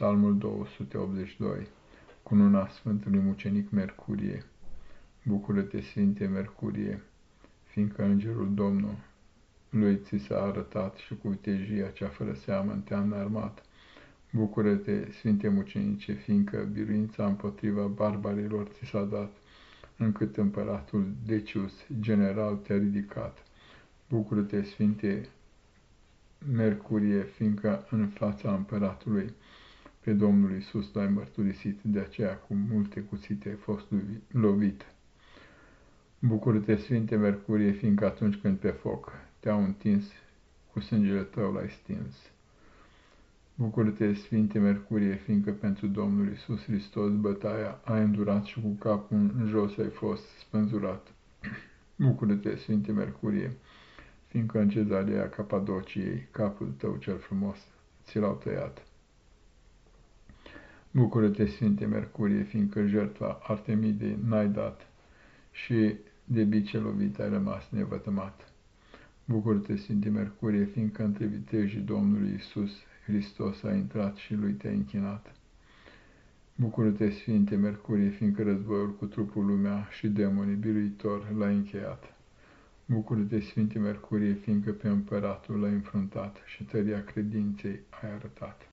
Psalmul 282 Cununa Sfântului Mucenic Mercurie Bucură-te, Sfinte Mercurie, fiindcă Îngerul Domnul lui ți s-a arătat și cu vitejia cea fără seamă te-a înarmat. Bucură-te, Sfinte Mucenice, fiindcă biruința împotriva barbarilor ți s-a dat, încât împăratul Decius, general, te-a ridicat. Bucură-te, Sfinte Mercurie, fiindcă în fața împăratului pe Domnul Iisus l-ai mărturisit, de aceea cu multe cuțite ai fost lovit. Bucură-te, Sfinte Mercurie, fiindcă atunci când pe foc te-au întins, cu sângele tău l-ai stins. Bucură-te, Sfinte Mercurie, fiindcă pentru Domnul Iisus Hristos bătaia ai îndurat și cu capul în jos ai fost spânzurat. Bucură-te, Sfinte Mercurie, fiindcă în cezarea Capadociei capul tău cel frumos ți l-au tăiat. Bucură-te, Sfinte Mercurie, fiindcă jertfa Artemidei n-ai dat și de bice lovit ai rămas nevătămat. Bucură-te, Sfinte Mercurie, fiindcă între vitejii Domnului Isus Hristos a intrat și lui te-a închinat. Bucură-te, Sfinte Mercurie, fiindcă războiul cu trupul lumea și demonii biruitor l-a încheiat. Bucură-te, Sfinte Mercurie, fiindcă pe împăratul l-ai înfruntat și tăria credinței ai arătat.